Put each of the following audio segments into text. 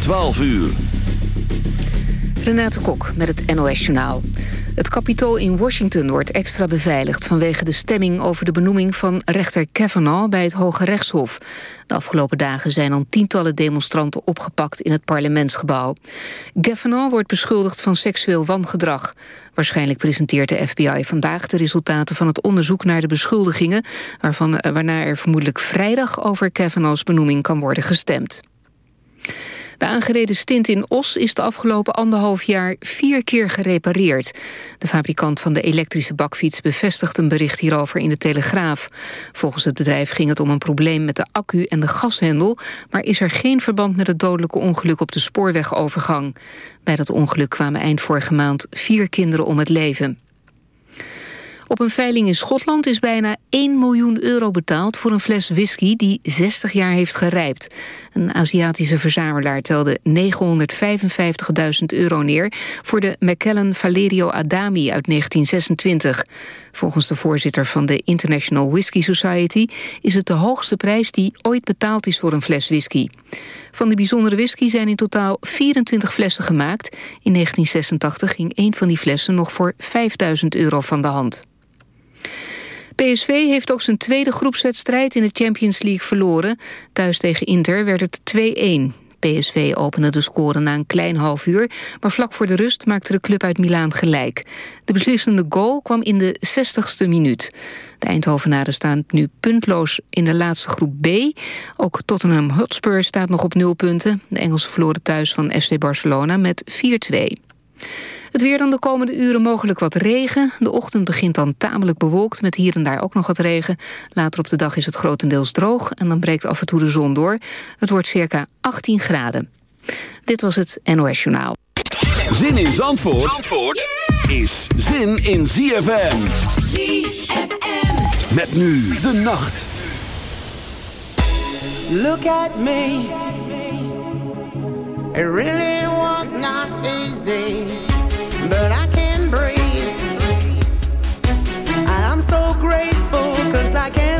12 uur. Renate Kok met het NOS Journaal. Het kapitool in Washington wordt extra beveiligd... vanwege de stemming over de benoeming van rechter Kavanaugh... bij het Hoge Rechtshof. De afgelopen dagen zijn al tientallen demonstranten opgepakt... in het parlementsgebouw. Kavanaugh wordt beschuldigd van seksueel wangedrag. Waarschijnlijk presenteert de FBI vandaag de resultaten van het onderzoek naar de beschuldigingen... Waarvan, eh, waarna er vermoedelijk vrijdag over Kavanaugh's benoeming kan worden gestemd. De aangereden stint in Os is de afgelopen anderhalf jaar vier keer gerepareerd. De fabrikant van de elektrische bakfiets bevestigt een bericht hierover in de Telegraaf. Volgens het bedrijf ging het om een probleem met de accu en de gashendel... maar is er geen verband met het dodelijke ongeluk op de spoorwegovergang. Bij dat ongeluk kwamen eind vorige maand vier kinderen om het leven. Op een veiling in Schotland is bijna 1 miljoen euro betaald... voor een fles whisky die 60 jaar heeft gerijpt. Een Aziatische verzamelaar telde 955.000 euro neer... voor de Macallan Valerio Adami uit 1926. Volgens de voorzitter van de International Whisky Society... is het de hoogste prijs die ooit betaald is voor een fles whisky. Van de bijzondere whisky zijn in totaal 24 flessen gemaakt. In 1986 ging een van die flessen nog voor 5000 euro van de hand. PSV heeft ook zijn tweede groepswedstrijd in de Champions League verloren. Thuis tegen Inter werd het 2-1. PSV opende de score na een klein half uur... maar vlak voor de rust maakte de club uit Milaan gelijk. De beslissende goal kwam in de 60ste minuut. De Eindhovenaren staan nu puntloos in de laatste groep B. Ook Tottenham Hotspur staat nog op nul punten. De Engelsen verloren thuis van FC Barcelona met 4-2. Het weer dan de komende uren mogelijk wat regen. De ochtend begint dan tamelijk bewolkt met hier en daar ook nog wat regen. Later op de dag is het grotendeels droog en dan breekt af en toe de zon door. Het wordt circa 18 graden. Dit was het NOS Journaal. Zin in Zandvoort, Zandvoort is zin in ZFM. ZFM. Met nu de nacht. Look at me. It really was not easy. Grateful cause I can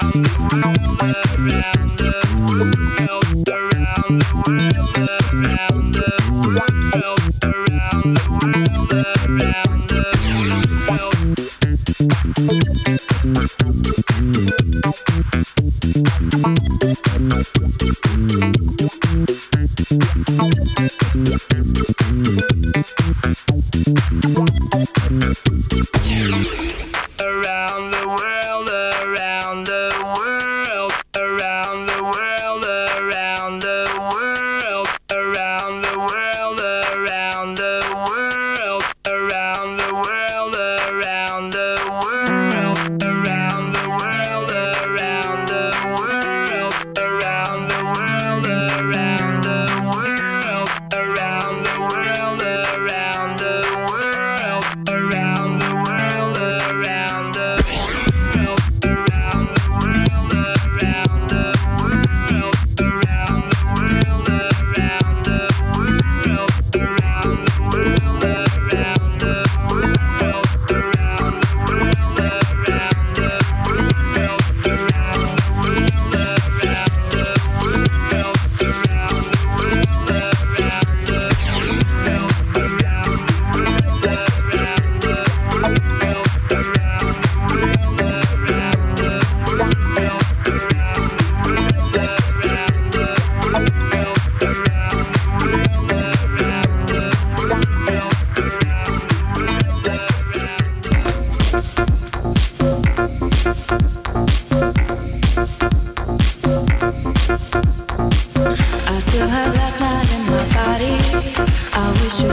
around, all around.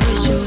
you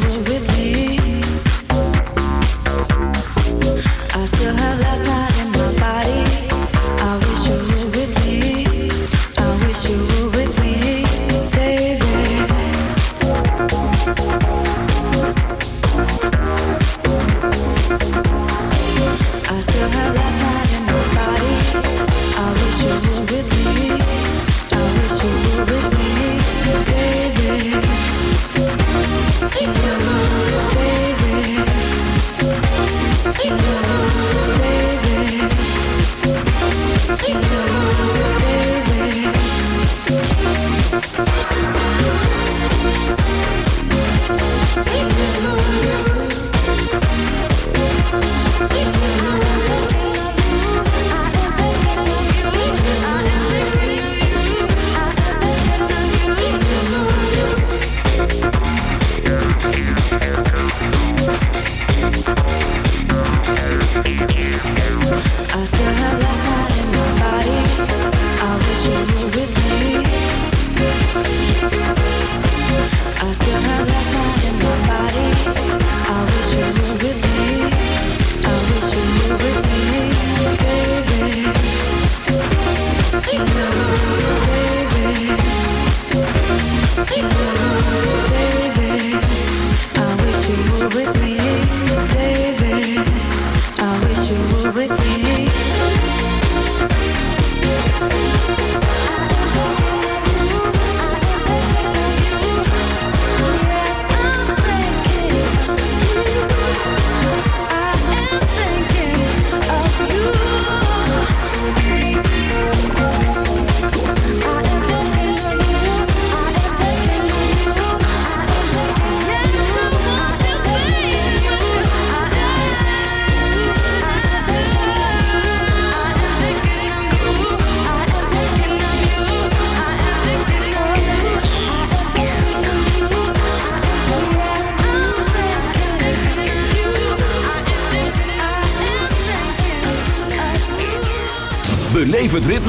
you.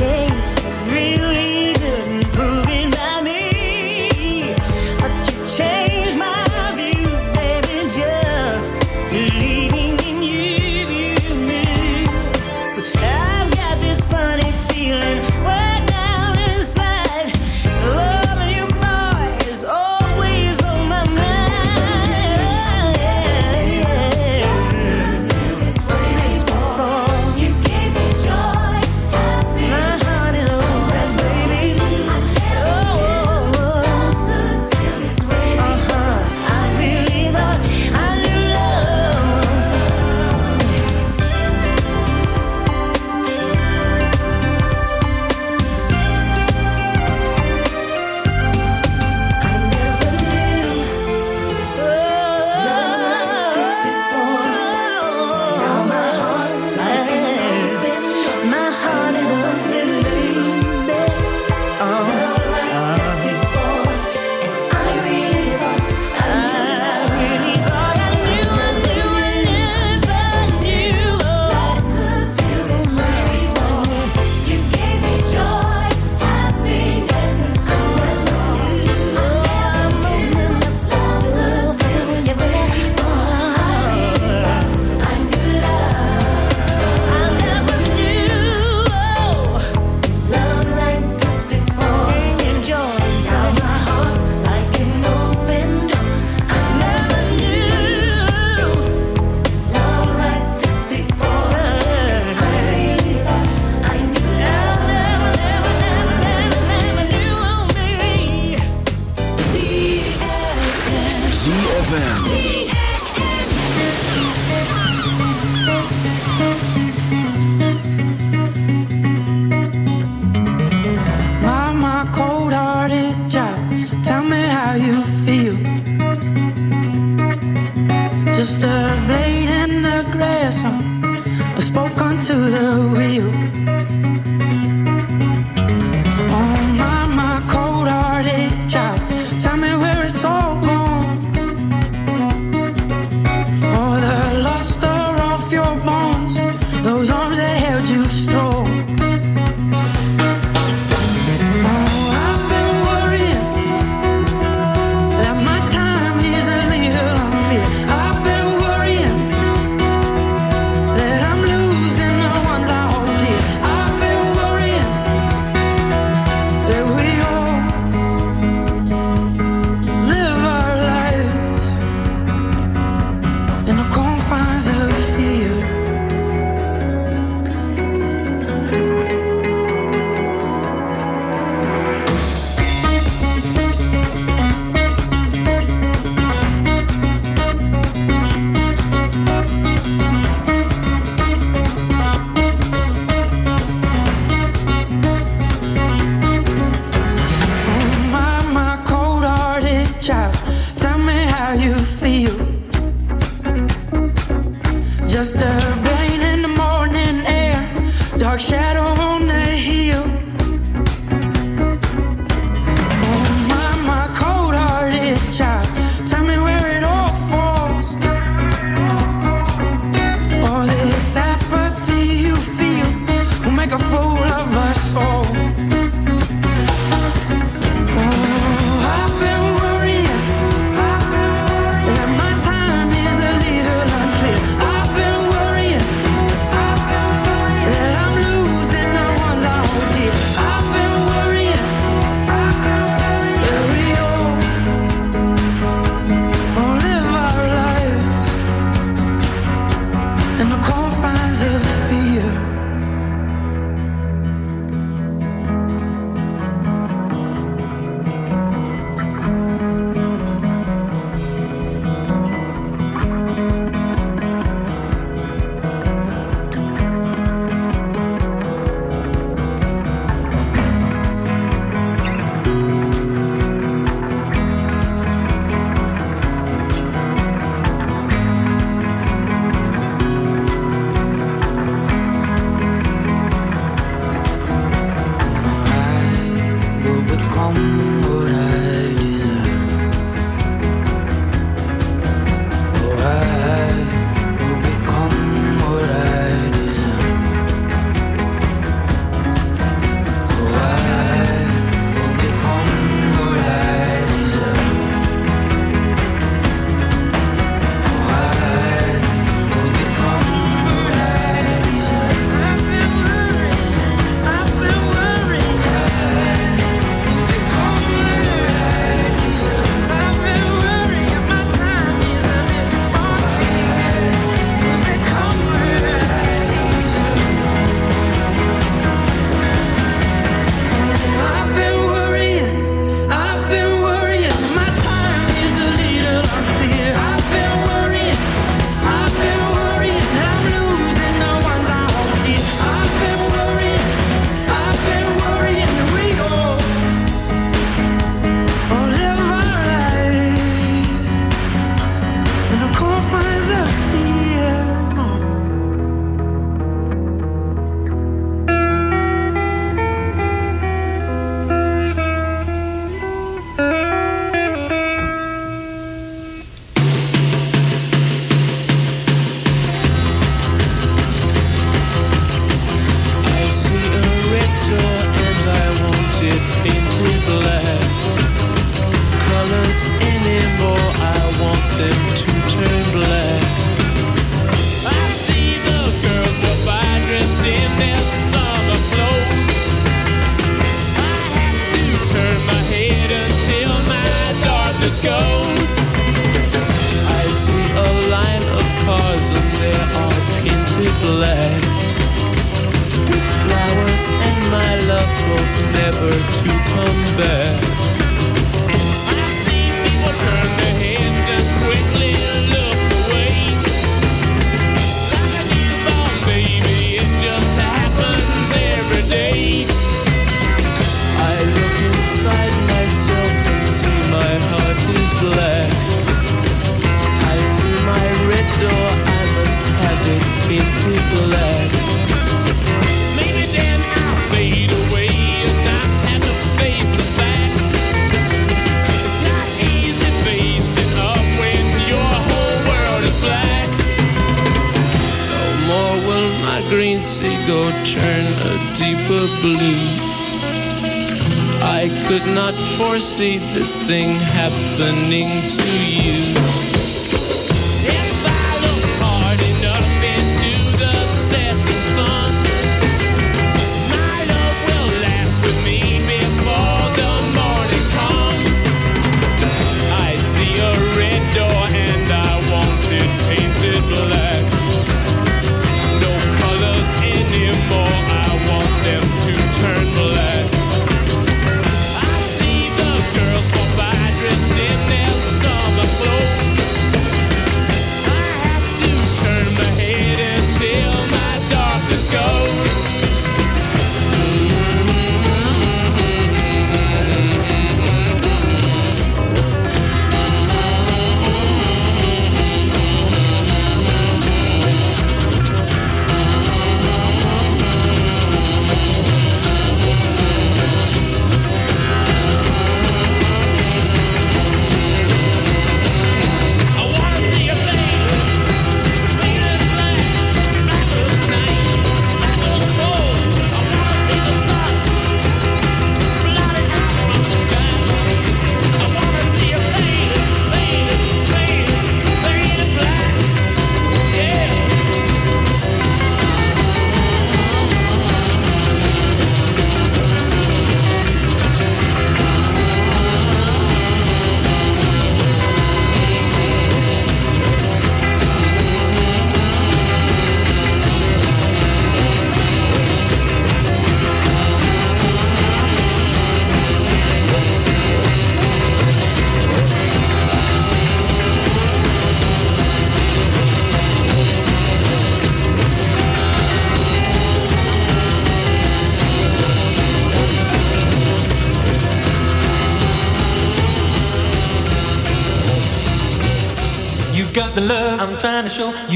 gave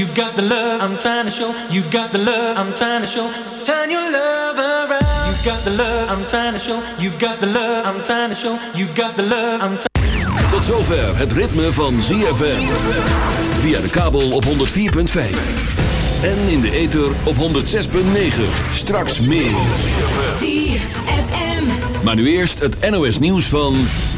You got the love I'm trying to show. You got the love I'm trying to show. Turn your love around. You got the love I'm trying to show. You got the love I'm trying to show. You got the love I'm trying Tot zover het ritme van ZFM. Via de kabel op 104.5. En in de ether op 106.9. Straks meer. Maar nu eerst het NOS nieuws van...